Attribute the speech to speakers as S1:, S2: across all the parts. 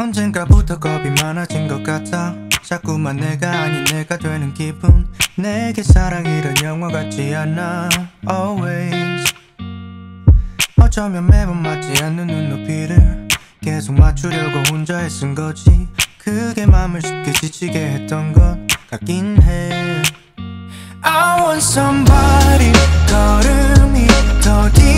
S1: 언젠가부터 겁이 많아진 것 같아. 자꾸만 내가 아닌 내가 되는 기분. 내게 사랑이란 영화 같지 않아. Always. 어쩌면 매번 맞지 않는 눈높이를 계속 맞추려고 혼자 애쓴 거지. 그게 맘을 쉽게 지치게 했던 것 같긴 해. I want somebody 걸음이 더디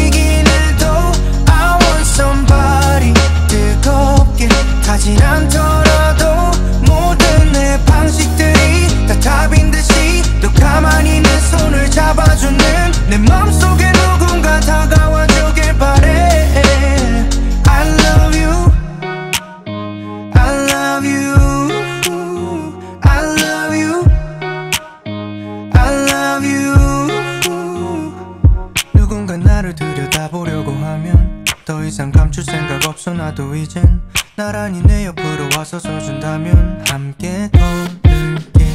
S1: 더 이상 감출 생각 없어. 나도 이젠 나란히 내 옆으로 와서 서준다면 함께 걸을게.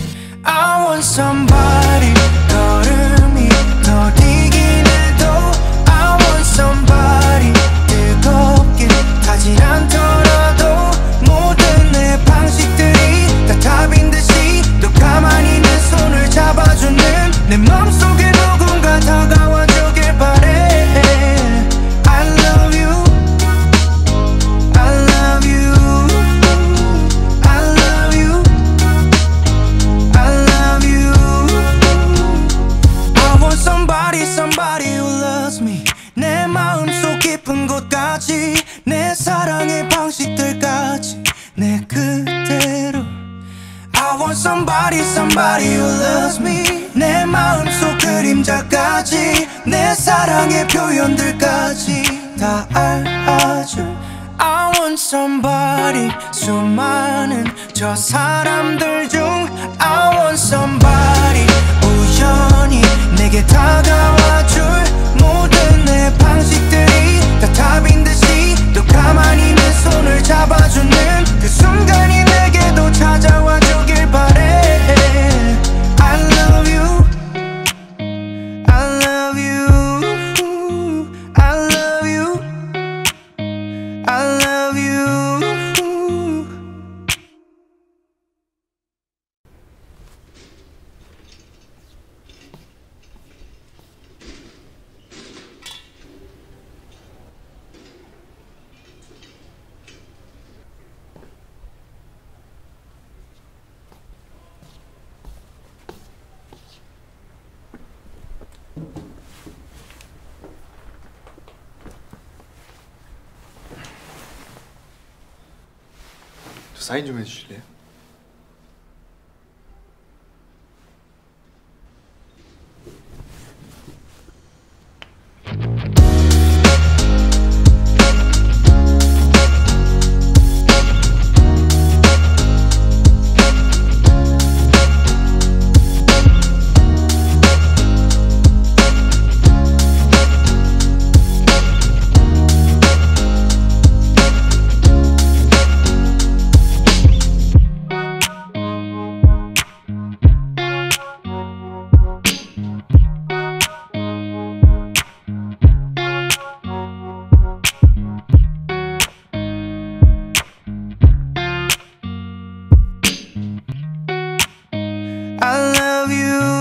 S1: I want somebody 걸음 somebody somebody who loves me 내 마음속 그림자까지 내 사랑의 표현들까지 다 알아줘 I want somebody 수많은 저 사람들 중 I want somebody 우연히 내게 다가와 Sayın Cumhurbaşkanı love you.